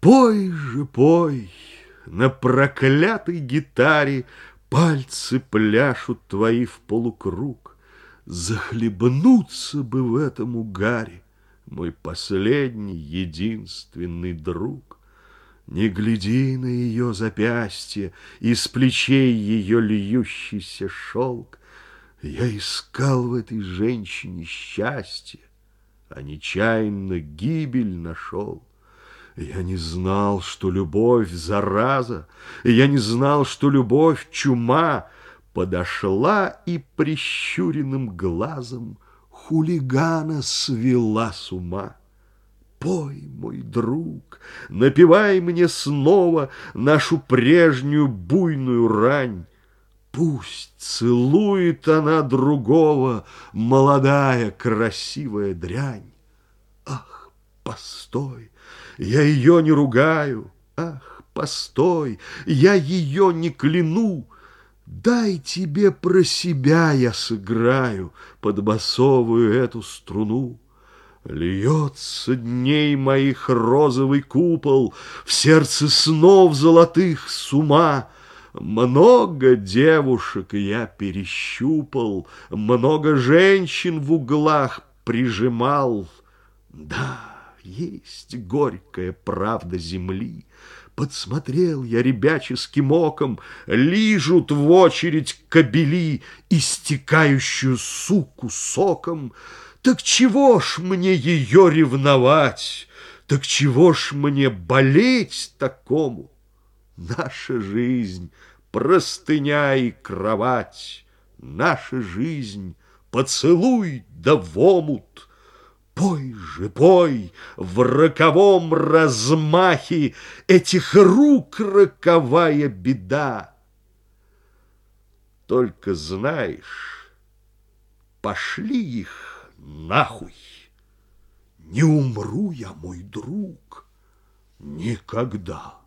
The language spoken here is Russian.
Пой же, пой, на проклятой гитаре Пальцы пляшут твои в полукруг. Захлебнуться бы в этом угаре, Мой последний, единственный друг. Не гляди на ее запястье, Из плечей ее льющийся шелк. Я искал в этой женщине счастье, А нечаянно гибель нашел. Я не знал, что любовь зараза, я не знал, что любовь чума, Подошла и прищуренным глазом Хулигана свела с ума. Пой, мой друг, напевай мне снова Нашу прежнюю буйную рань. Пусть целует она другого, Молодая красивая дрянь. Ах, постой, я ее не ругаю. Ах, постой, я ее не кляну. Дай тебе про себя я сыграю Под басовую эту струну. Льется дней моих розовый купол В сердце снов золотых с ума. Много девушек я перещупал, Много женщин в углах прижимал. Да, есть горькая правда земли. Подсмотрел я ребяческим оком, Лижут в очередь кобели Истекающую суку соком. Так чего ж мне ее ревновать? Так чего ж мне болеть такому? Наша жизнь — простыня и кровать, Наша жизнь — поцелуй да в омут — Пой же, пой в роковом размахе Этих рук роковая беда. Только знаешь, пошли их нахуй. Не умру я, мой друг, никогда.